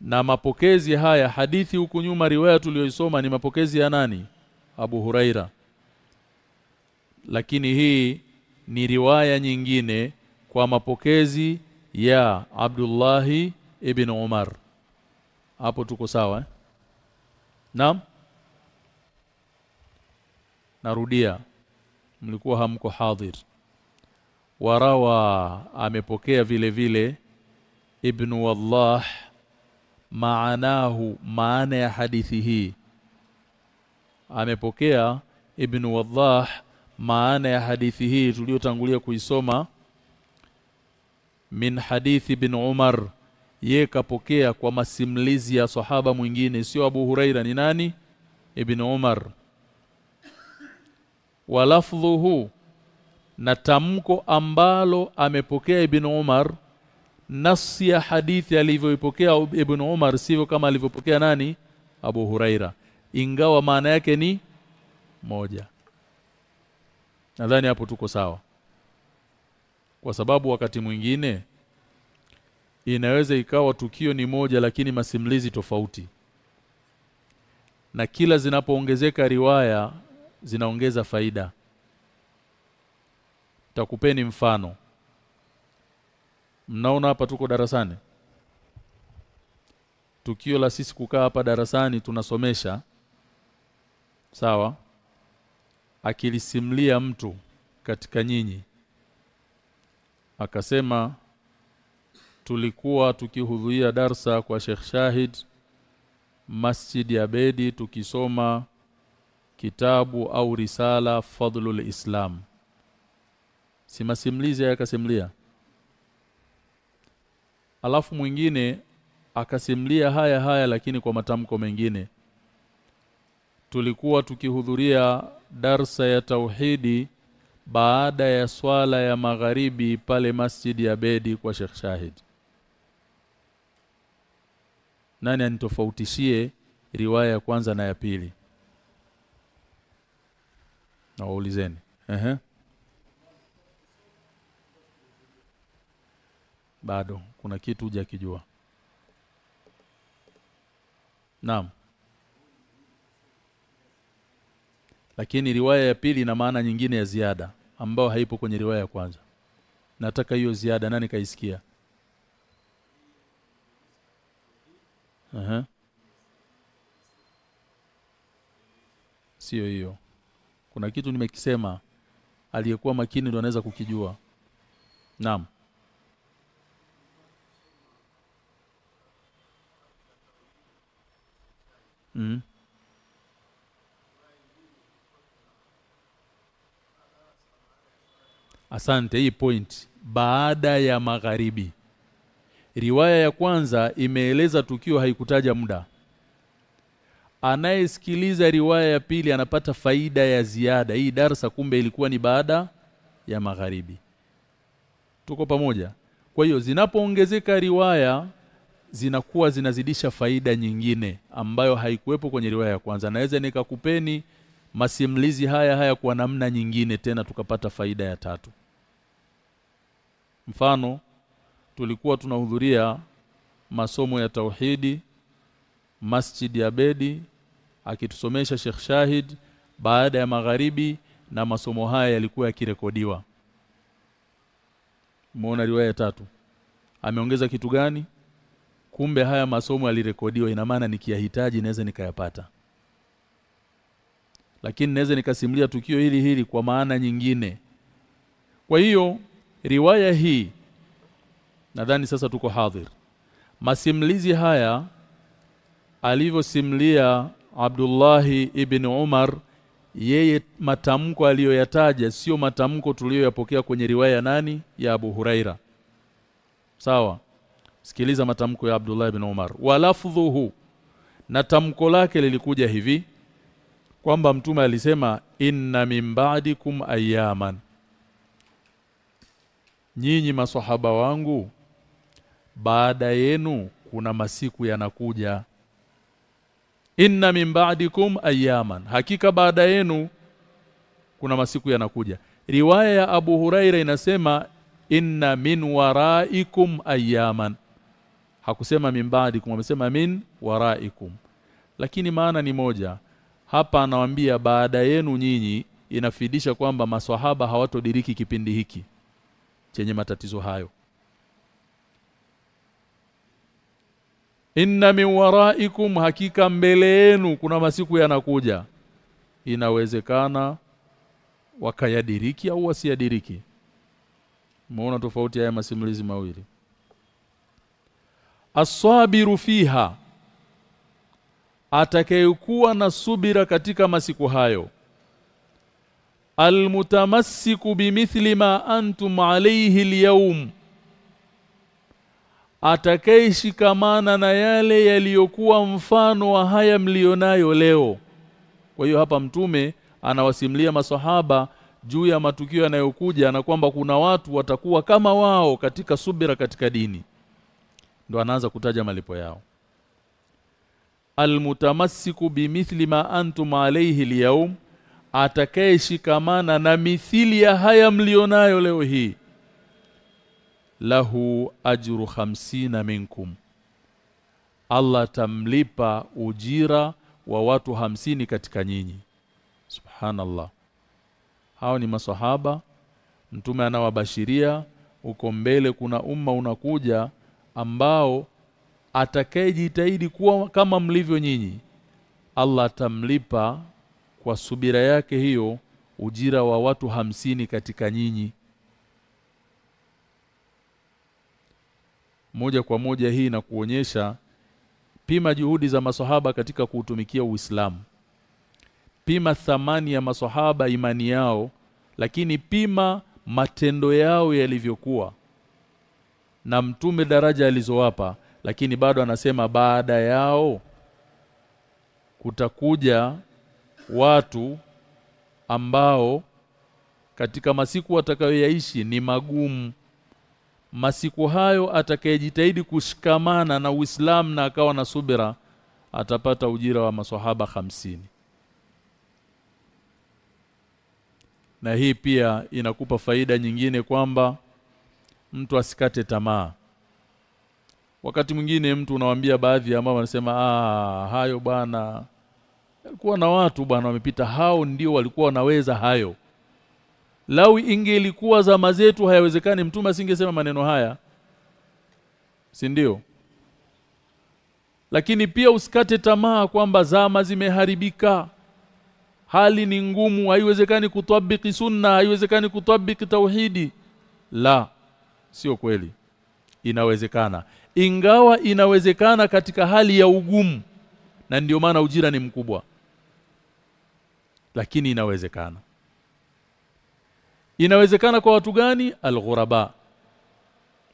na mapokezi haya hadithi huku nyuma riwaya tuliyoisoma ni mapokezi ya nani? Abu Huraira. Lakini hii ni riwaya nyingine kwa mapokezi ya Abdullahi ibn Umar. Hapo tuko sawa eh? Naam? Narudia mlikuwa hamko hadhir. Warawa amepokea vile vile ibn wallah maanahu maana ya hadithi hii. Amepokea ibn Wadhah maana ya hadithi hii tuliyotangulia kuisoma. Min hadithi ibn Umar ye kapokea kwa masimulizi ya sahaba mwingine sio Abu Huraira ni nani? Ibn Umar. Walafdhuhu na tamko ambalo amepokea ibn Umar nafsi ya hadithi alivyoipokea ibn Umar sivyo kama alivyopokea nani? Abu Huraira. Ingawa maana yake ni moja. Nadhani hapo tuko sawa. Kwa sababu wakati mwingine inaweza ikawa tukio ni moja lakini masimulizi tofauti. Na kila zinapoongezeka riwaya zinaongeza faida. Takupeni mfano mnaona hapa tuko darasani? Tukio la sisi kukaa hapa darasani tunasomesha sawa? Akilisimlia mtu katika nyinyi. Akasema tulikuwa tukihudhuria darsa kwa Sheikh Shahid Masjid ya Bedi tukisoma kitabu au risala Fadlul Islam. Simasimlizi akasimlia alafu mwingine akasimlia haya haya lakini kwa matamko mengine. Tulikuwa tukihudhuria darsa ya tauhidi baada ya swala ya magharibi pale masjid ya Bedi kwa Sheikh Shahid. Nani anitofautishie riwaya ya kwanza na ya pili? Na waulizeni ehe bado kuna kitu hujakijua Naam Lakini riwaya ya pili ina maana nyingine ya ziada ambayo haipo kwenye riwaya ya kwanza. Nataka hiyo ziada nani kaisikia? Aha. Sio hiyo. Kuna kitu nimekisema aliyekuwa makini ndo anaweza kukijua. Naam. Mm. Asante hii point baada ya magharibi. Riwaya ya kwanza imeeleza tukio haikutaja muda. Anayesikiliza riwaya ya pili anapata faida ya ziada. Hii darsa kumbe ilikuwa ni baada ya magharibi. Tuko pamoja. Kwa hiyo zinapoongezeka riwaya zinakuwa zinazidisha faida nyingine ambayo haikuwepo kwenye riwaya ya kwanza. Naweza nikakupeni masimulizi haya haya kwa namna nyingine tena tukapata faida ya tatu. Mfano tulikuwa tunahudhuria masomo ya tauhidi Masjid ya Bedi akitusomesha Sheikh Shahid baada ya magharibi na masomo haya yalikuwa yakirekodiwa. Muona riwaya ya tatu. Ameongeza kitu gani? Kumbe haya masomo yalirekodiwa ina maana nikiyahitaji naweza nikayapata. Lakini naweza nikasimulia tukio hili hili kwa maana nyingine. Kwa hiyo riwaya hii nadhani sasa tuko hadhir. Masimulizi haya alivyosimulia Abdullahi ibn Umar yeye matamko aliyoyataja sio matamko tuliyoyapokea kwenye riwaya nani ya Abu Huraira. Sawa? Sikiliza matamko ya Abdullah ibn Umar. Walafdhuhu na tamko lake lilikuja hivi kwamba mtume alisema inna min ba'dikum ayaman nyinyi maswahaba wangu baada yenu kuna masiku yanakuja. Inna min ba'dikum ayaman hakika baada yenu kuna masiku yanakuja. Riwaya ya Abu Huraira inasema inna min waraikum ayaman hakusema min ba'dikum amesema min waraikum. Lakini maana ni moja hapa anawaambia baada yenu nyinyi inafidisha kwamba maswahaba hawatodiriki kipindi hiki chenye matatizo hayo. Inna min waraikum hakika mbele yenu kuna masiku yanakuja. Inawezekana wakayadiriki au wasiyadiriki. Muona tofauti haya masimulizi mawili Aswabiru fiha atakayekuwa na subira katika masiku hayo. Almutamassiku bimithli ma antum alayhi alyawm atakayeshikamana na yale yaliyokuwa mfano wa haya mlionayo leo. Kwa hiyo hapa mtume anawasimulia masahaba juu ya matukio yanayokuja na kwamba kuna watu watakuwa kama wao katika subira katika dini ndo anaanza kutaja malipo yao. Almutamassiku bimithli ma antum alayhi alyawm atakayeshikamana na mithili ya haya mlionayo leo hii. Lahu ajru hamsina minkum. Allah tamlipa ujira wa watu hamsini katika nyinyi. Subhanallah. Hao ni maswahaba. Mtume anawabashiria uko mbele kuna umma unakuja ambao atakayejitahidi kuwa kama mlivyo nyinyi Allah atamlipa kwa subira yake hiyo ujira wa watu hamsini katika nyinyi. Moja kwa moja hii na kuonyesha pima juhudi za maswahaba katika kuutumikia Uislamu. Pima thamani ya maswahaba imani yao lakini pima matendo yao yalivyokuwa na mtume daraja alizowapa lakini bado anasema baada yao kutakuja watu ambao katika masiku watakayoyaishi ni magumu. Masiku hayo atakayejitahidi kushikamana na Uislamu na akawa na subira atapata ujira wa maswahaba hamsini. Na hii pia inakupa faida nyingine kwamba mtu asikate tamaa. Wakati mwingine mtu unawambia baadhi ya mama wanasema ah hayo bwana alikuwa na watu bwana wamepita hao ndio walikuwa wanaweza hayo. Lau ingelikuwa zama zetu hayawezekani mtume asingesema maneno haya si ndio? Lakini pia usikate tamaa kwamba zama zimeharibika. Hali ni ngumu haiwezekani kutabiki sunna haiwezekani kutabiki tauhidi. La sio kweli. Inawezekana. Ingawa inawezekana katika hali ya ugumu na ndiyo maana ujira ni mkubwa. Lakini inawezekana. Inawezekana kwa watu gani? Alghuraba.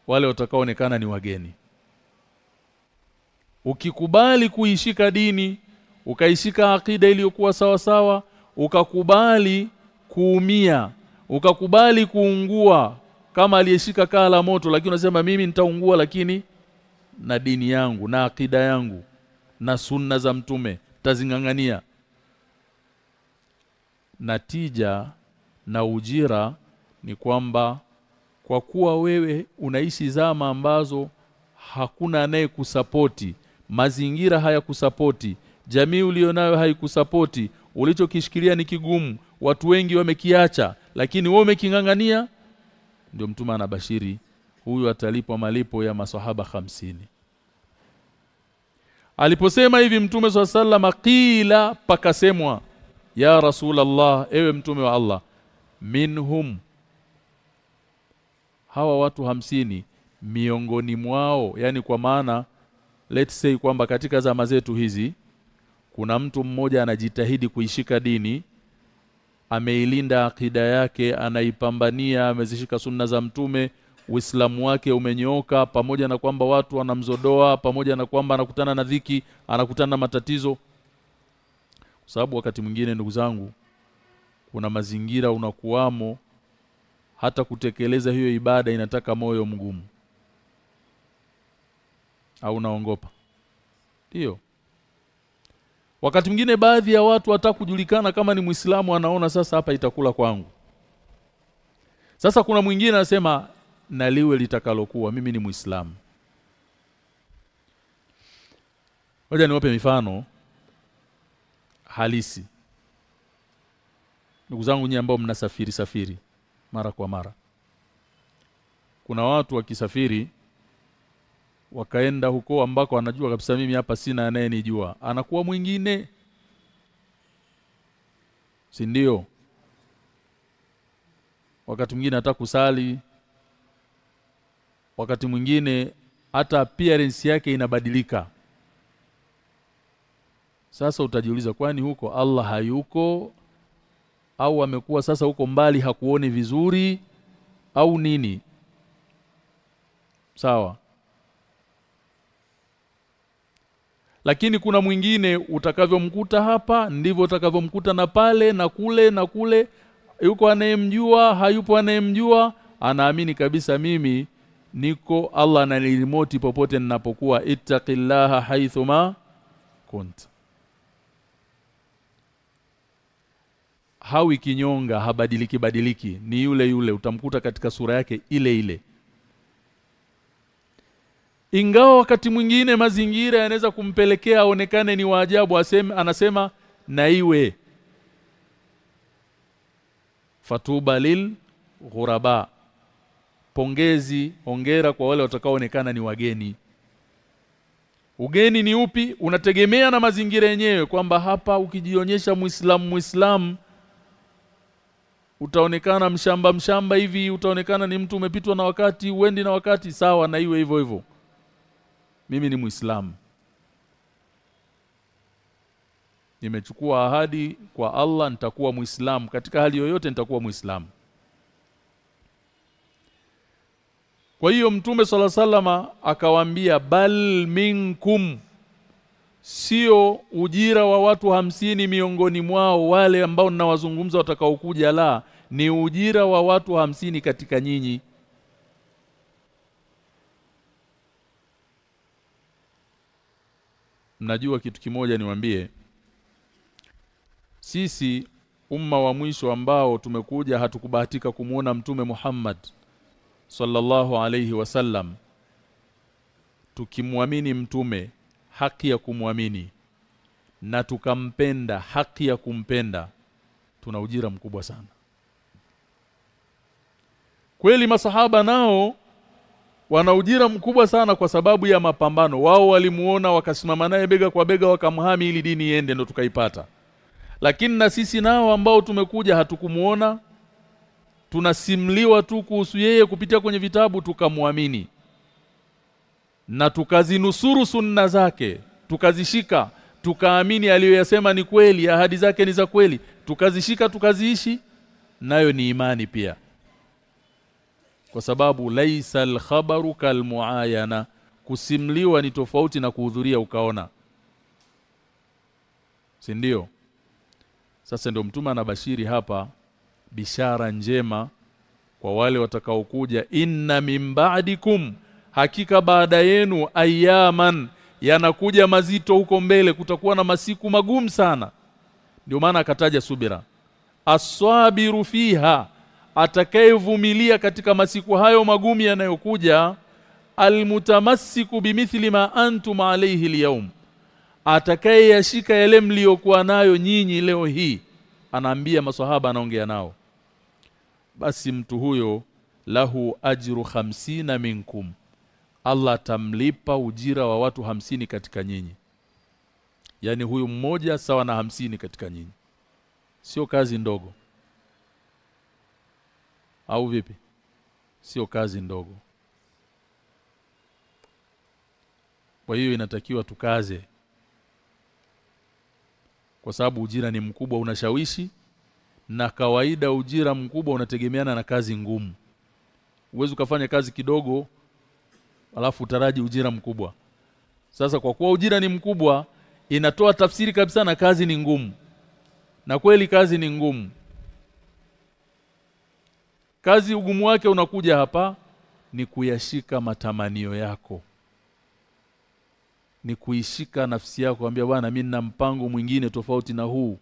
Wale watakaoonekana ni wageni. Ukikubali kuishika dini ukaishika akida iliyokuwa sawa sawa ukakubali kuumia ukakubali kuungua kama aliyeshika kaa la moto lakini unasema mimi nitaungua lakini na dini yangu na akida yangu na sunna za mtume tazingangania. Natija na ujira ni kwamba kwa kuwa wewe unaishi zama ambazo hakuna anayekusapoti mazingira hayakusapoti jamii ulionayo haikusapoti ulichokishikilia ni kigumu watu wengi wamekiacha lakini wewe umekingangania ndio mtume anabashiri huyu atalipwa malipo ya maswahaba hamsini. Aliposema hivi mtume swalla qila pakasemwa ya rasulallah ewe mtume wa Allah minhum hawa watu hamsini miongoni mwao yani kwa maana let's say kwamba katika zama zetu hizi kuna mtu mmoja anajitahidi kuishika dini ameilinda akida yake anaipambania amezishika sunna za mtume Uislamu wake umenyooka pamoja na kwamba watu wanamzodoa pamoja na kwamba anakutana na dhiki anakutana na matatizo. Kwa sababu wakati mwingine ndugu zangu kuna mazingira unakuwamo hata kutekeleza hiyo ibada inataka moyo mgumu. Au naongopa ndio wakati mwingine baadhi ya watu hata kujulikana kama ni Muislamu anaona sasa hapa itakula kwangu sasa kuna mwingine anasema na liwe litakalokuwa mimi ni Muislamu Ngoja niwape mifano halisi. Ndugu zangu nyinyi ambao mnasafiri safiri mara kwa mara. Kuna watu wakisafiri wakaenda huko ambako anajua kabisa mimi hapa sina anayenijua. Anakuwa mwingine. Si ndio? Wakati mwingine hata kusali wakati mwingine hata appearance yake inabadilika sasa utajiuliza kwani huko Allah hayuko au amekuwa sasa huko mbali hakuoni vizuri au nini sawa lakini kuna mwingine utakavyomkuta hapa ndivyo utakavyomkuta na pale na kule na kule. Yuko anayemjua hayupo anayemjua. Anaamini kabisa mimi niko Allah ananilimoti popote ninapokuwa. Ittaqillaha haithuma kunt. Hawi kinyonga habadiliki badiliki. Ni yule yule utamkuta katika sura yake ile ile ingawa wakati mwingine mazingira yanaweza kumpelekea aonekane ni waajabu aseme anasema na iwe. Fatuba lil ghuraba. Pongezi hongera kwa wale watakaoonekana ni wageni. Ugeni ni upi? Unategemea na mazingira yenyewe kwamba hapa ukijionyesha muislamu muislamu utaonekana mshamba mshamba hivi utaonekana ni mtu umepitwa na wakati uendi na wakati sawa na iwe hivyo hivyo mimi ni muislamu. Nimechukua ahadi kwa Allah nitakuwa muislamu. Katika hali yoyote nitakuwa muislamu. Kwa hiyo Mtume swalla salama akawaambia bal minkum sio ujira wa watu hamsini miongoni mwao wale ambao ninawazungumza watakaokuja la ni ujira wa watu hamsini katika nyinyi Mnajua kitu kimoja niwaambie. Sisi umma wa mwisho ambao tumekuja hatukubahatika kumuona mtume Muhammad sallallahu alayhi wasallam tukimwamini mtume haki ya kumwamini na tukampenda haki ya kumpenda tuna ujira mkubwa sana. Kweli masahaba nao wana ujira mkubwa sana kwa sababu ya mapambano. Wao walimuona wakasimama naye bega kwa bega wakamhami ili dini iende ndo tukaipata. Lakini na sisi nao ambao tumekuja hatukumuona tunasimliwa tu kuhusu yeye kupitia kwenye vitabu tukamwamini. Na tukazinusuru sunna zake tukazishika tukaamini aliyoyasema ni kweli ahadi zake ni za kweli tukazishika tukaziishi nayo ni imani pia kwa sababu laisa al-khabaru kalmuayana. Kusimliwa ni tofauti na kuhudhuria ukaona. Si ndio? Sasa ndio mtume anabashiri hapa bishara njema kwa wale watakaokuja inna min ba'dikum. Hakika baada yenu ayaman yanakuja mazito huko mbele kutakuwa na masiku magumu sana. Ndio maana akataja subira. Aswabiru fiha atakayevumilia katika masiku hayo magumu yanayokuja almutamassiku bimithli ma antum alayhi alyawm atakayeyashika yale mliokuwa nayo nyinyi leo hii anaambia maswahaba anaongea nao. Basi mtu huyo lahu ajru hamsina minkum Allah tamlipa ujira wa watu hamsini katika nyinyi. Yani huyu mmoja sawa na hamsini katika nyinyi. Sio kazi ndogo au vipi? Sio kazi ndogo. Kwa hiyo inatakiwa tukaze. Kwa sababu ujira ni mkubwa unashawishi na kawaida ujira mkubwa unategemeana na kazi ngumu. Uwezi ukafanya kazi kidogo alafu utaraji ujira mkubwa. Sasa kwa kuwa ujira ni mkubwa inatoa tafsiri kabisa na kazi ni ngumu. Na kweli kazi ni ngumu kazi ugumu wake unakuja hapa ni kuyashika matamanio yako. Ni kuishika nafsi yako ambia bwana mimi nina mpango mwingine tofauti na huu.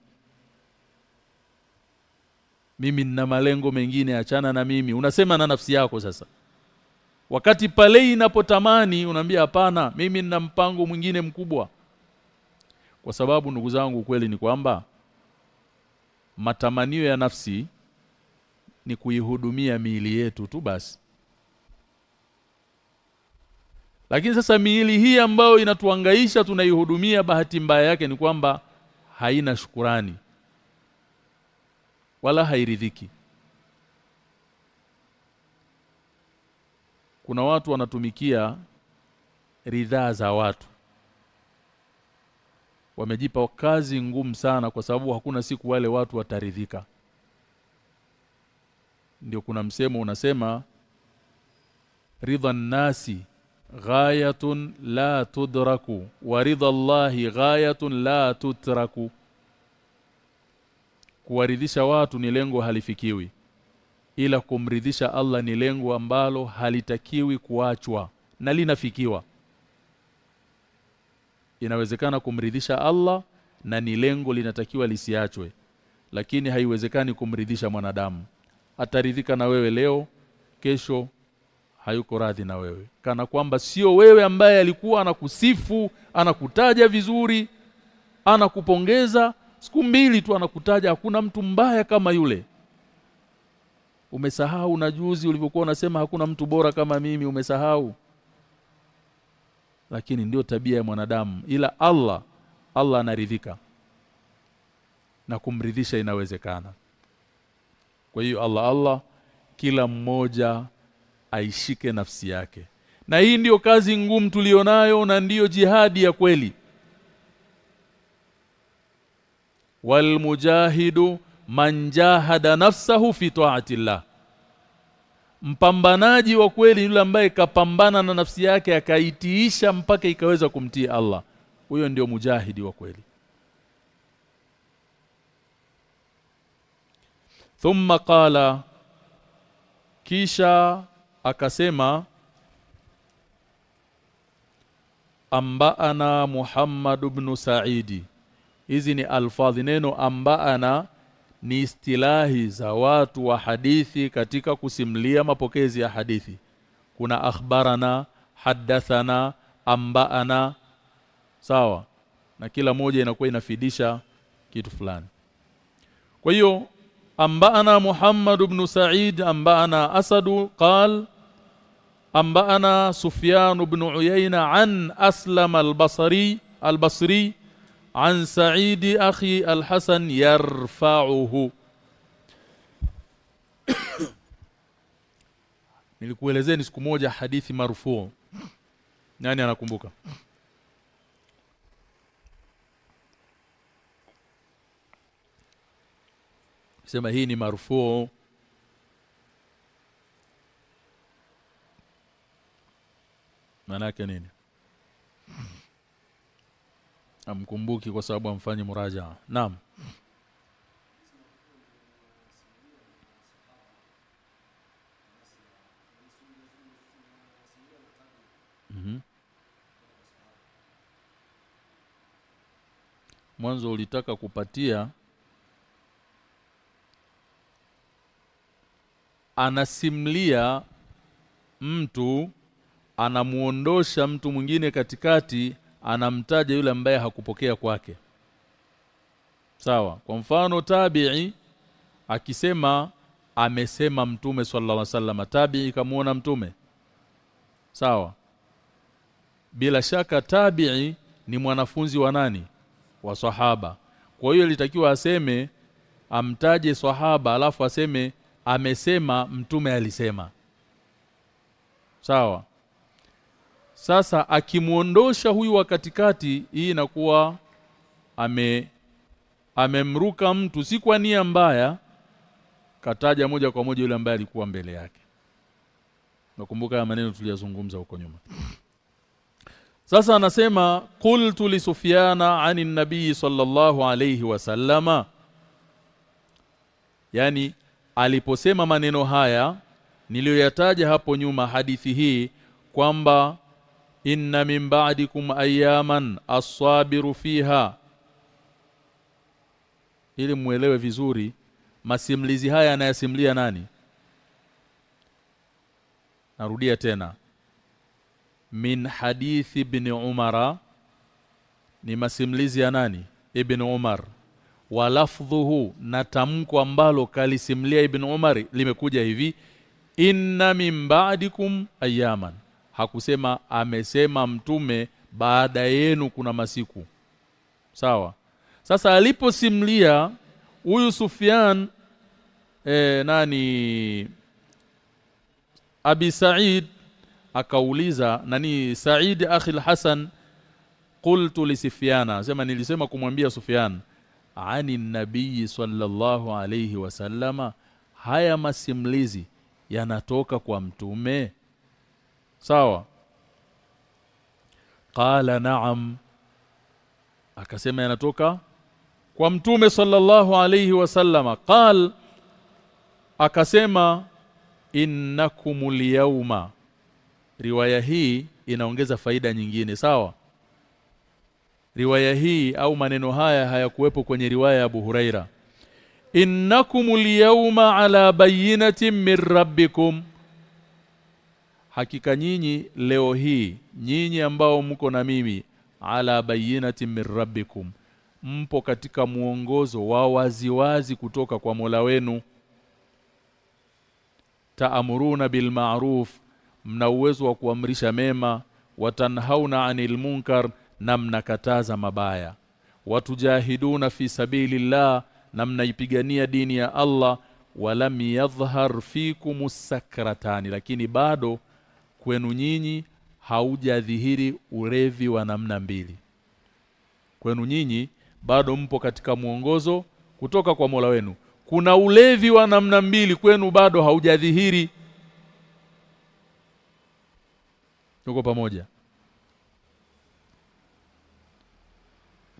Mimi nina malengo mengine achana na mimi. Unasema na nafsi yako sasa. Wakati pale inapotamani unaambia hapana mimi nina mpango mwingine mkubwa. Kwa sababu ndugu zangu kweli ni kwamba matamanio ya nafsi ni kuihudumia miili yetu tu basi. Lakini sasa miili hii ambayo inatuangaisha tunaihudumia bahati mbaya yake ni kwamba haina shukurani wala hairidhiki. Kuna watu wanatumikia ridhaa za watu. Wamejipa kazi ngumu sana kwa sababu hakuna siku wale watu wataridhika ndio kuna msemo unasema ridha nasi ghayatun la tudraku wa ridha Allahi ghayatun la tutraku. Kuwaridhisha watu ni lengo halifikiwi ila kumridhisha Allah ni lengo ambalo halitakiwi kuachwa na linafikiwa. Inawezekana kumridhisha Allah na ni lengo linatakiwa lisiachwe lakini haiwezekani kumridhisha mwanadamu ataridhika na wewe leo kesho hayuko radhi na wewe. Kana kwamba sio wewe ambaye alikuwa anakusifu anakutaja vizuri anakupongeza siku mbili tu anakutaja hakuna mtu mbaya kama yule. Umesahau na juzi ulivyokuwa unasema hakuna mtu bora kama mimi umesahau. Lakini ndio tabia ya mwanadamu ila Allah Allah anaridhika na kumridhisha inawezekana kwa hiyo Allah Allah kila mmoja aishike nafsi yake. Na hii ndiyo kazi ngumu tulionayo na ndiyo jihadi ya kweli. Walmujahidu manjahada nafsahu fi ta'atillah. Mpambanaji wa kweli yule ambaye kapambana na nafsi yake akaitiisha mpaka ikaweza kumtii Allah. Huyo ndio mujahidi wa kweli thumma qala kisha akasema ambaana Muhammad ibn Saidi. Hizi ni alfadhi neno ambaana ni istilahi za watu wa hadithi katika kusimlia mapokezi ya hadithi. Kuna akhbarana hadathana ambaana. Sawa. Na kila moja inakuwa inafidisha kitu fulani. Kwa hiyo ambaana Muhammad ibn Sa'id ambaana Asadu qal ambaana Sufyan ibn Uyayna an Aslam al-Basri al-Basri عن سعيد أخي الحسن يرفعه nilikuelezeni siku moja hadithi marufuu nani anakumbuka sema hii ni marufuu yake nini? Amkumbuki kwa sababu amfanye muraja. Naam. Mhm. Mwanzo ulitaka kupatia anasimlia mtu anamuondosha mtu mwingine katikati anamtaja yule ambaye hakupokea kwake. Sawa kwa mfano tabi'i akisema amesema mtume sallallahu alaihi wasallam tabi'i kamuona mtume. Sawa. Bila shaka tabi'i ni mwanafunzi wa nani? Wa sahaba. Kwa hiyo ilitakiwa aseme amtaje sahaba alafu aseme amesema mtume alisema. Sawa. Sasa akimuondosha huyu wa katikati hii inakuwa ame amemruka mtu si kwa nia mbaya kataja moja kwa moja yule ambaye alikuwa mbele yake. Nakumbuka maneno tuliyazungumza huko nyuma. Sasa anasema qultu li sufyana anin nabii sallallahu alayhi wasallama yani aliposema maneno haya niliyoyataja hapo nyuma hadithi hii kwamba inna min ba'dikum ayaman as-sabiru fiha. Ili muelewe vizuri masimlizi haya anayasimulia nani? Narudia tena. Min hadithi ibn umara ni masimulizi ya nani? Ibn Umar wa lafdhuhu na tamko ambalo kalisimlia Ibn Umar limekuja hivi inna min ba'dikum ayaman hakusema amesema mtume baada yenu kuna masiku. Sawa. Sasa aliposimlia huyu Sufyan e, nani Abi Said akauliza nani Said akhi al-Hasan qultu li Sufyana. Sema nilisema kumwambia Sufyan ani nabii sallallahu alayhi wasallama haya masimlizi yanatoka kwa mtume? Sawa. Qala na'am. Akasema yanatoka kwa mtume sallallahu alayhi wasallama qal akasema innakumul yawma. Riwaya hii inaongeza faida nyingine sawa riwaya hii au maneno haya hayakuwepo kwenye riwaya ya Abu Huraira. Innakum yawma ala bayyinatin min rabbikum. Hakika nyinyi leo hii nyinyi ambao mko na mimi ala bayyinatin min rabbikum. Mpo katika muongozo wa waziwazi kutoka kwa Mola wenu. Taamuruna bil ma'ruf mna uwezo wa kuamrisha mema. Watanhauna anil munkar na mnakataza mabaya. Watujahiduna fi sabilillah na mnaipigania dini ya Allah. Walam yadhhar fikum sakratani lakini bado kwenu nyinyi haujadhihiri urevi wa namna mbili. Kwenu nyinyi bado mpo katika mwongozo kutoka kwa Mola wenu. Kuna ulevi wa namna mbili kwenu bado haujadhihiri. Tuko pamoja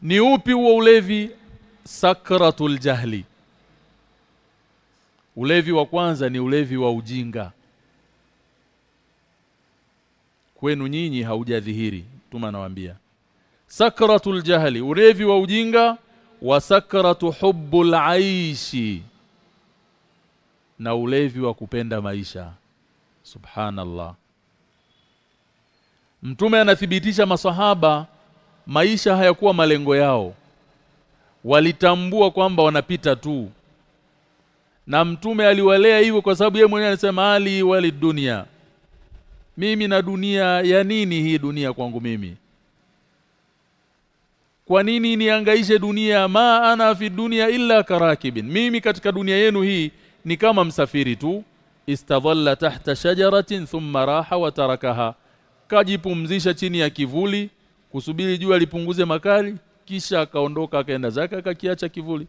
ni upi huo ulevi? Sakratul jahli. Ulevi wa kwanza ni ulevi wa ujinga. Kwenu nyinyi haujadhihiri tuma nawaambia sakratul jahli ulevi wa ujinga wa sakratu hubbul aishi. Na ulevi wa kupenda maisha. Subhanallah. Mtume anathibitisha masahaba maisha hayakuwa malengo yao. Walitambua kwamba wanapita tu. Na mtume aliwalea hivyo kwa sababu yeye mwenyewe anasema ali wali dunia. Mimi na dunia ya nini? Hii dunia kwangu mimi. Kwa nini niangaishe dunia? Ma ana fi dunia illa karakibin mimi katika dunia yenu hii ni kama msafiri tu. Istadhalla tahta shajaratin thumma raha wa tarakaha. Kajipumzisha chini ya kivuli kusubiri jua lipunguze makali kisha akaondoka akaenda zake akakiacha kivuli.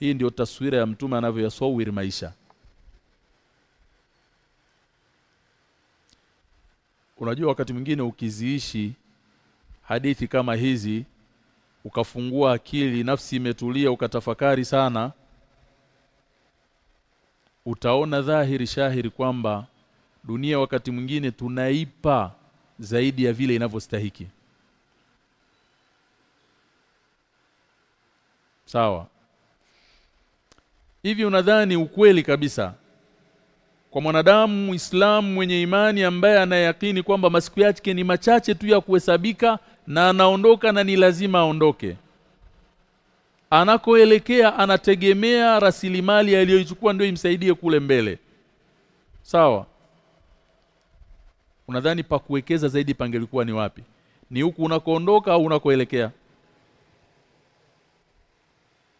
Hii ndio taswira ya mtume anavyoyasawiri maisha. Unajua wakati mwingine ukiziishi hadithi kama hizi ukafungua akili nafsi imetulia ukatafakari sana utaona dhahiri shahiri kwamba dunia wakati mwingine tunaipa zaidi ya vile inavyostahiki. Sawa. Hivi unadhani ukweli kabisa kwa mwanadamu Muislamu mwenye imani ambaye anayakini kwamba masiku yake ni machache tu ya kuhesabika na anaondoka na ni lazima aondoke? Anakoelekea anategemea rasilimali aliyoichukua ndio imsaidie kule mbele. Sawa unadhani pa kuwekeza zaidi pangelikuwa ni wapi? Ni huku unakoondoka au unakoelekea?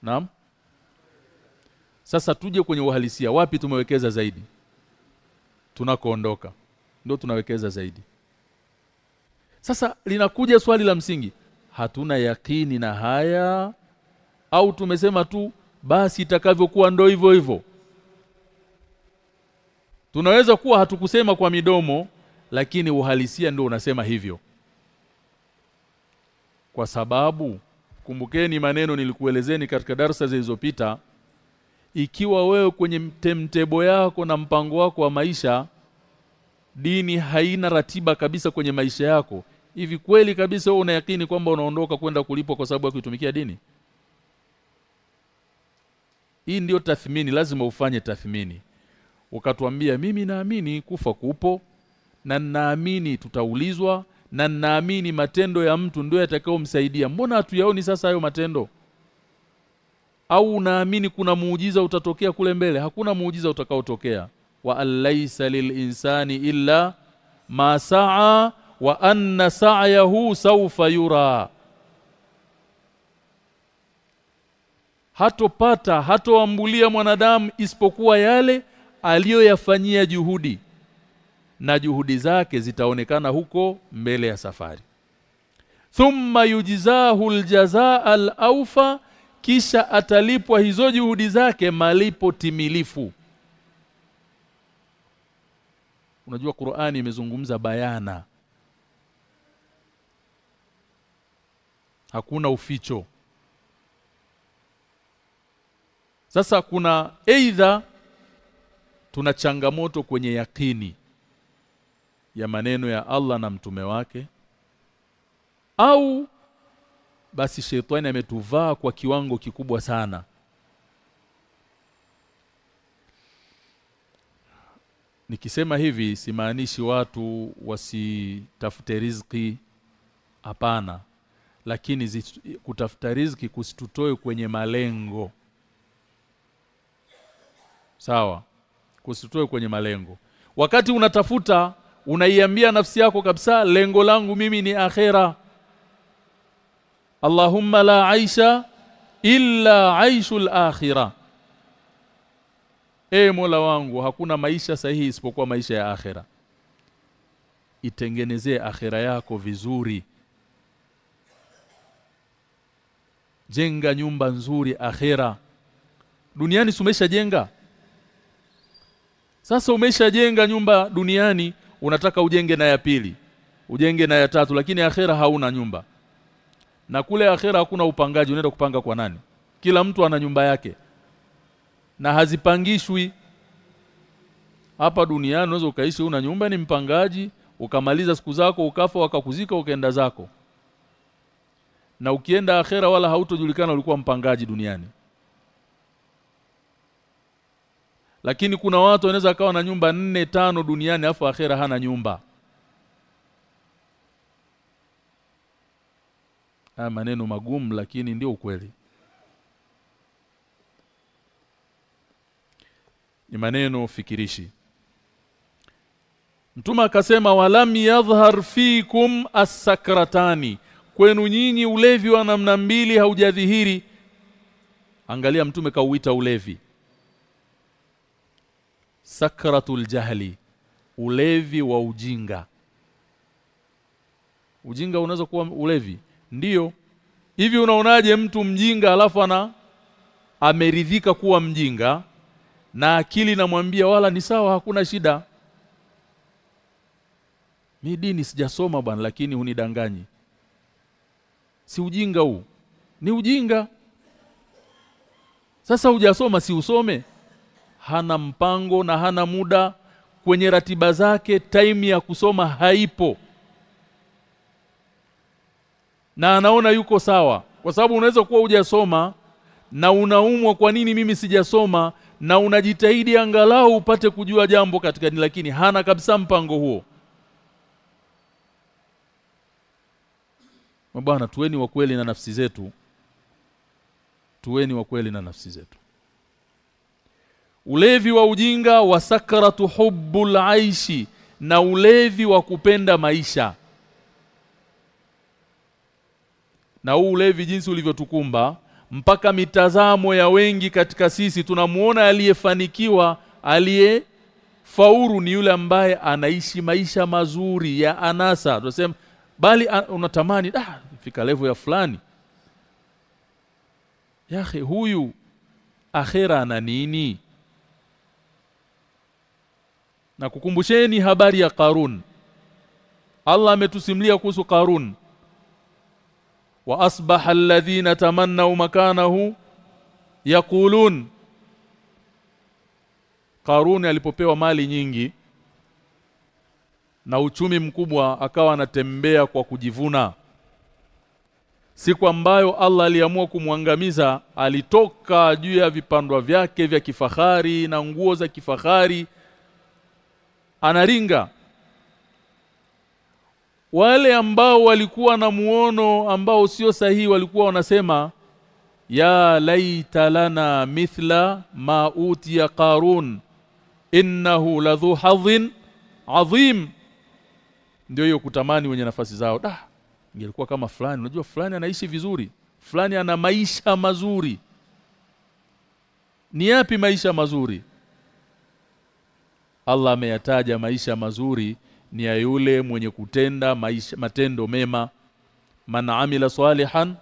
Naam. Sasa tuje kwenye uhalisia. Wapi tumewekeza zaidi? Tunakoondoka. Ndio tunawekeza zaidi. Sasa linakuja swali la msingi. Hatuna yakini na haya? Au tumesema tu basi itakavyokuwa ndo hivyo hivyo. Tunaweza kuwa hatukusema kwa midomo lakini uhalisia ndio unasema hivyo. Kwa sababu kumbukeni maneno nilikuelezeni katika darasa zilizopita ikiwa wewe kwenye mtemtebo yako na mpango wako wa maisha dini haina ratiba kabisa kwenye maisha yako. Hivi kweli kabisa wewe unayakini kwamba unaondoka kwenda kulipwa kwa sababu ya kuitumikia dini? Hii ndiyo tathmini lazima ufanye tathmini. Ukatuambia mimi naamini kufa kupo na ninaamini tutaulizwa na ninaamini matendo ya mtu ndio yatakayomsaidia. Mbona hatuyaoni sasa hayo matendo? Au unaamini kuna muujiza utatokea kule mbele? Hakuna muujiza utakaotokea. Wa alaysa lilinsani illa ma saa wa anna sa'yahu sawfa yura. Hatopata hatoambulia mwanadamu isipokuwa yale aliyoyafanyia juhudi na juhudi zake zitaonekana huko mbele ya safari. Thumma yujzahu aljazaa alaufa kisha atalipwa hizo juhudi zake malipo timilifu. Unajua Qur'ani imezungumza bayana. Hakuna uficho. Sasa kuna aidha tuna changamoto kwenye yakini ya maneno ya Allah na mtume wake. Au basi shetani ametuvaa kwa kiwango kikubwa sana. Nikisema hivi simaanishi watu wasitafute riziki. Hapana. Lakini kutafuta riziki kusitutoe kwenye malengo. Sawa. Kusitutoe kwenye malengo. Wakati unatafuta unaiambia nafsi yako kabisa lengo langu mimi ni akhera Allahumma la aisha illa aishul akhirah E Mola wangu hakuna maisha sahihi isipokuwa maisha ya akhera. Itengenezee akhera yako vizuri. Jenga nyumba nzuri akhera. Duniani sumesha jenga Sasa umeshajenga nyumba duniani unataka ujenge na ya pili. Ujenge na ya tatu lakini akhera hauna nyumba. Na kule akhera hakuna upangaji unaenda kupanga kwa nani? Kila mtu ana nyumba yake na hazipangishwi hapa duniani unaweza ukaishi una nyumba ni mpangaji ukamaliza siku zako ukafa wakakuzika ukaenda zako na ukienda akhera wala hautojulikana ulikuwa mpangaji duniani lakini kuna watu wanaweza akawa na nyumba nne tano duniani afu akhera hana nyumba. Haya maneno magumu lakini ndio ukweli. Ni maneno fikirishi. Mtume akasema walam yadhhar fikum as-sakratani. Kwenu nyinyi ulevi wa namna mbili haujadhihiri. Angalia mtume kauita ulevi sakratul jahli ulevi wa ujinga. Ujinga unaweza kuwa ulevi? Ndiyo hivi unaonaje mtu mjinga alafu ana ameridhika kuwa mjinga na akili namwambia wala ni sawa hakuna shida? Mi dini sijasoma bwana lakini unidanganyi si ujinga huu? Ni ujinga. Sasa hujasoma si usome hana mpango na hana muda kwenye ratiba zake time ya kusoma haipo. Na anaona yuko sawa kwa sababu unaweza kuwa hujasoma na unaumwa kwa nini mimi sijasoma na unajitahidi angalau upate kujua jambo katika ni lakini hana kabisa mpango huo. Bwana tuweni wa kweli na nafsi zetu. Tuweni wa kweli na nafsi zetu Ulevi wa ujinga wa sakaratu hubbul aishi na ulevi wa kupenda maisha. Na huu ulevi jinsi ulivyotukumba mpaka mitazamo ya wengi katika sisi tunamuona aliyefanikiwa aliye fauru ni yule ambaye anaishi maisha mazuri ya anasa. Tunasema bali unatamani ah fika levo ya fulani. Yahe huyu akhera ana nini na kukumbusheni habari ya Qarun Allah ametusimlia kuhusu Qarun wa asbaha alladhina tamannaw makanahu yaqulun Qarun alipopewa mali nyingi na uchumi mkubwa akawa anatembea kwa kujivuna. Siku ambayo Allah aliamua kumwangamiza alitoka juu ya vipandwa vyake vya kifahari na nguo za kifahari anaringa wale ambao walikuwa na muono ambao sio sahihi walikuwa wanasema ya laita lana mithla ma utiya qarun innahu ladhu hadhin adhim. Ndio hiyo kutamani wenye nafasi zao. Da ingelikuwa kama fulani. Unajua fulani anaishi vizuri. Fulani ana maisha mazuri. Ni yapi maisha mazuri Allah ameyataja maisha mazuri ni ya yule mwenye kutenda maisha matendo mema. Man amila salihan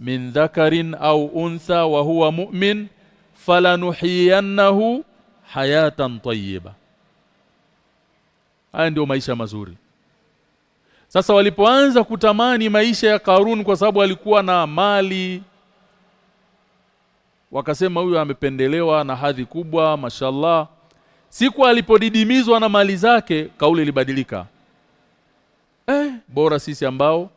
min dhakarin au untha wa huwa mu'min falanuhiyannahu hayatan tayyiba. Haya ndio maisha mazuri. Sasa walipoanza kutamani maisha ya Karun kwa sababu alikuwa na mali wakasema huyu amependelewa na hadhi kubwa mashallah siku alipodidimizwa na mali zake kauli ilibadilika. Eh bora sisi ambao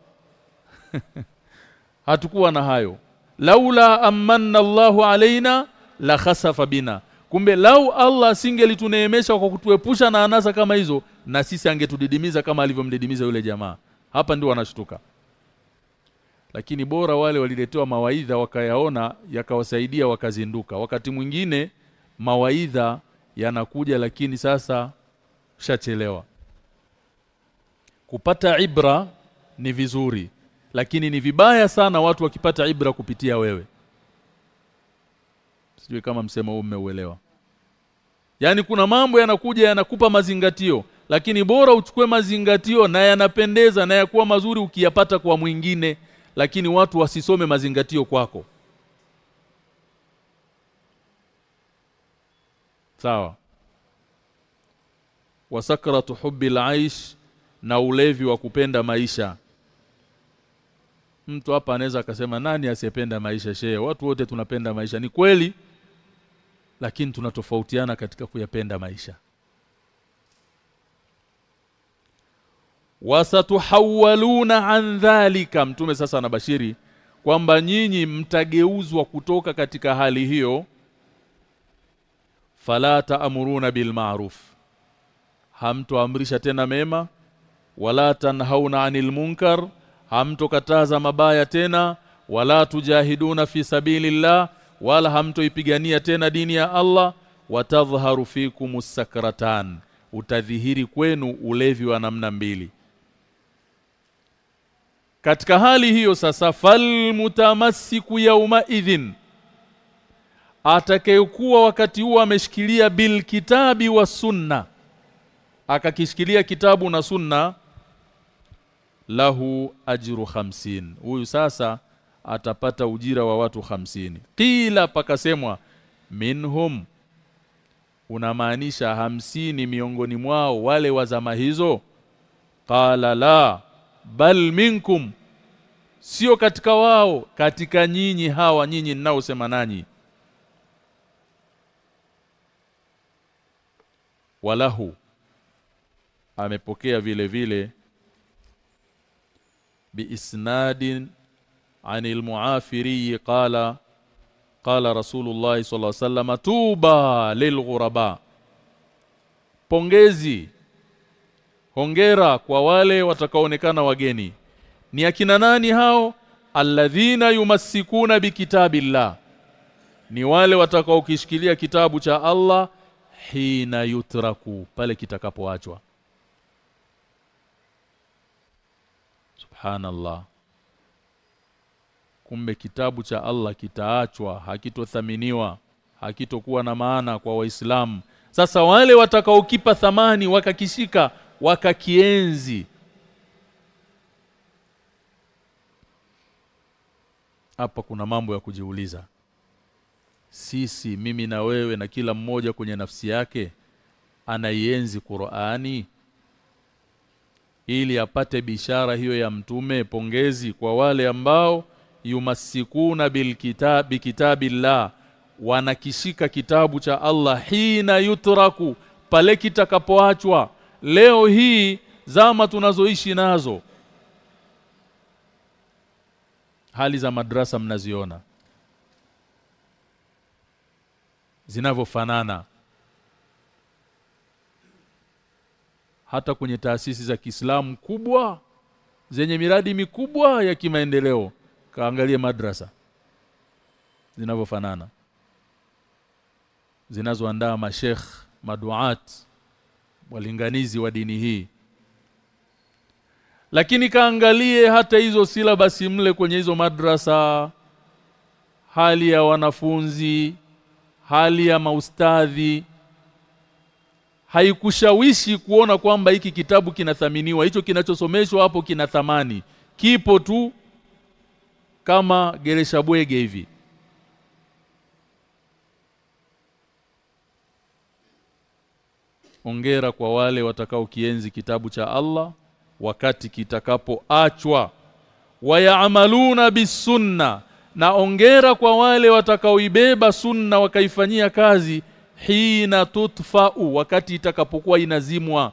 hatukuwa na hayo. Laula amanna Allahu alaina la khasafa bina. Kumbe lau Allah asingelituneemesha kwa kutuepusha na anasa kama hizo na sisi angetudidimiza kama alivyomdidimiza yule jamaa. Hapa ndio wanashtuka. Lakini bora wale waliletewa mawaidha wakayaona yakawasaidia wakazinduka. Wakati mwingine mawaidha yanakuja lakini sasa shachelewa kupata ibra ni vizuri lakini ni vibaya sana watu wakipata ibra kupitia wewe. Sijui kama msemo huu mmeuelewa. Yani kuna mambo yanakuja yanakupa mazingatio lakini bora uchukue mazingatio na yanapendeza na yakuwa mazuri ukiyapata kwa mwingine lakini watu wasisome mazingatio kwako sawa. Wasakratu hubbil aish na ulevi wa kupenda maisha. Mtu hapa anaweza akasema nani asiyependa maisha shehe? Watu wote tunapenda maisha. Ni kweli lakini tunatofautiana katika kuyapenda maisha. Wasatuhawaluna an dhalika. Mtume sasa anabashiri kwamba nyinyi mtageuzwa kutoka katika hali hiyo fala taamuruna bil ma'ruf. Hamtoamrisha tena mema wala tanhauna anil munkar hamtokataza mabaya tena wala tujahiduna fi sabilillah wala hamtoipigania tena dini ya Allah watadhharu fikum sakratan utadhihiri kwenu ulevi wa namna mbili. Katika hali hiyo sasa fal mutamassiku yauma idhin atakayekuwa wakati huo ameshikilia bil kitabi wa sunna. Akakishikilia kitabu na sunna lahu ajru hamsin huyu sasa atapata ujira wa watu hamsini kila pakasemwa minhum unamaanisha hamsini miongoni mwao wale wa zama hizo? Qala la bal minkum sio katika wao katika nyinyi hawa nyinyi ninaosema nanyi walahu amepokea vile vile biisnadin anil muafiri qala qala rasulullah sallallahu alaihi wasallam tuba lilghuraba pongezi hongera kwa wale watakaoonekana wageni. Ni akina nani hao? Alladhina yumassikuna bikitabillah ni wale watakaokishikilia kitabu cha Allah hina yutraku pale kitakapoachwa. Subhanallah. Kumbe kitabu cha Allah kitaachwa hakitothaminiwa hakitokuwa na maana kwa waislamu. Sasa wale watakaokipa thamani wakakishika wakakienzi. Hapa kuna mambo ya kujiuliza sisi mimi na wewe na kila mmoja kwenye nafsi yake anaienzi Qur'ani? Ili apate bishara hiyo ya mtume pongezi kwa wale ambao yumassikuna bilkitabi kitabillah wanakishika kitabu cha Allah hina yutraku pale kitakapoachwa. Leo hii zama tunazoishi nazo. Hali za madrasa mnaziona zinavyofanana. Hata kwenye taasisi za Kiislamu kubwa zenye miradi mikubwa ya kimaendeleo kaangalie madrasa zinavyofanana. Zinazoandaa mashekh maduat walinganizi wa dini hii. Lakini kaangalie hata hizo silabasi mle kwenye hizo madrasa hali ya wanafunzi hali ya maustadhi. Haikushawishi kuona kwamba hiki kitabu kinathaminiwa. Hicho kinachosomeshwa hapo kina thamani. Kipo tu kama geresha bwege hivi. Ongera kwa wale watakao kienzi kitabu cha Allah wakati kitakapoachwa. Wayamaluna bisunna na ongera kwa wale watakaoibeba sunna wakaifanyia kazi hina tutfau wakati itakapokuwa inazimwa.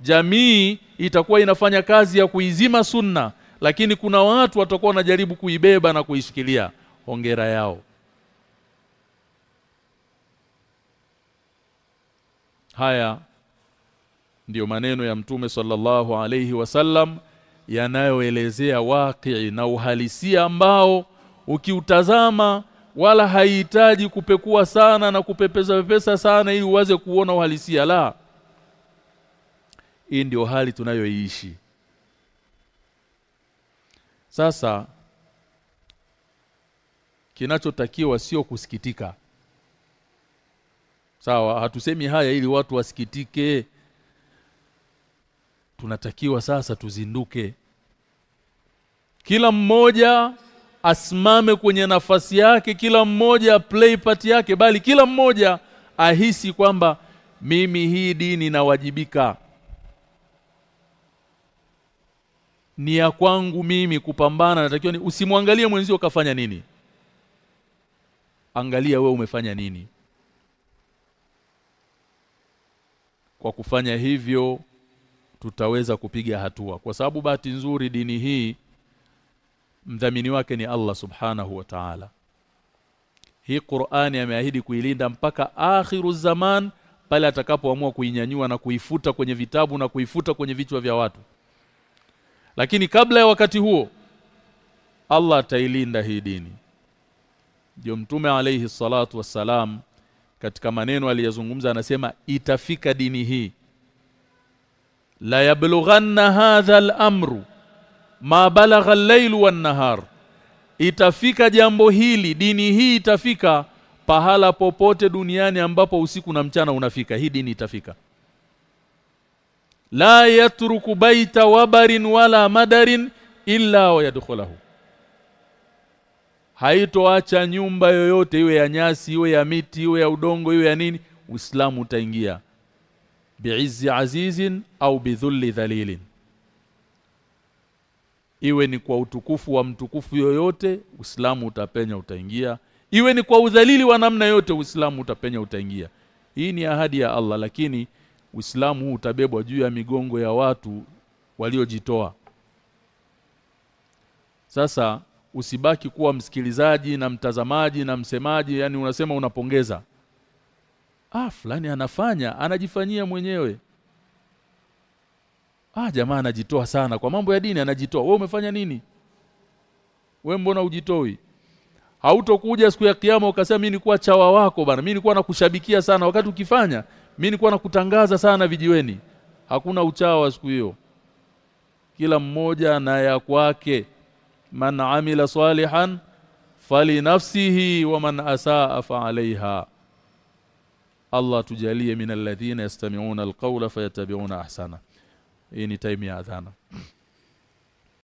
Jamii itakuwa inafanya kazi ya kuizima sunna lakini kuna watu watakuwa wanajaribu kuibeba na kuishikilia. Ongera yao. Haya ndiyo maneno ya mtume sallallahu alayhi wasallam yanayoelezea waqi na uhalisia ambao ukiutazama wala haihitaji kupekua sana na kupepesa pepesa sana ili uweze kuona uhalisia. La hii ndio hali tunayoiishi. Sasa kinachotakiwa sio kusikitika. Sawa hatusemi haya ili watu wasikitike. Tunatakiwa sasa tuzinduke. Kila mmoja asimame kwenye nafasi yake kila mmoja play part yake bali kila mmoja ahisi kwamba mimi hii dini nawajibika. Ni ya kwangu mimi kupambana natakiwa ni usimwangalie mwenzio kafanya nini. Angalia we umefanya nini. Kwa kufanya hivyo tutaweza kupiga hatua. Kwa sababu bahati nzuri dini hii mdhamini wake ni Allah subhanahu wa ta'ala. Hii Qur'ani ameahidi kuilinda mpaka akhiru zaman pale atakapoamua kuinyanyua na kuifuta kwenye vitabu na kuifuta kwenye vichwa vya watu. Lakini kabla ya wakati huo Allah atailinda hii dini. Ndio mtume alayhi salatu wassalam katika maneno aliyozungumza anasema itafika dini hii. La yablughanna hadha al-amru ma balagha al-lailu wan-nahar. Itafika jambo hili dini hii itafika pahala popote duniani ambapo usiku na mchana unafika. Hii dini itafika. La yatruku baita wabarin wala madarin illa wayadkhulahu haitoacha nyumba yoyote iwe ya nyasi iwe ya miti iwe ya udongo iwe ya nini Uislamu utaingia. Bi'izzi azizin au bidhulli dhalilin iwe ni kwa utukufu wa mtukufu yoyote Uislamu utapenya utaingia. Iwe ni kwa udhalili wa namna yote Uislamu utapenya utaingia. Hii ni ahadi ya Allah lakini Uislamu huu utabebwa juu ya migongo ya watu waliojitoa. Sasa usibaki kuwa msikilizaji na mtazamaji na msemaji yani unasema unapongeza. Ah fulani anafanya anajifanyia mwenyewe ah jamaa anajitoa sana. Kwa mambo ya dini anajitoa. Wewe umefanya nini? Wewe mbona ujitoi hautokuja siku ya kiyama ukasema mimi nilikuwa chawa wako bana. Mimi nilikuwa nakushabikia sana. Wakati ukifanya mimi nilikuwa nakutangaza sana vijiweni. Hakuna uchawa siku hiyo. Kila mmoja na ya kwake. Man amila salihan fali nafsihi wa man asaa fa alaiha. Allah tujalie min alladhina yastami'una alqawla fayattabi'una ahsana hii ni time ya adhana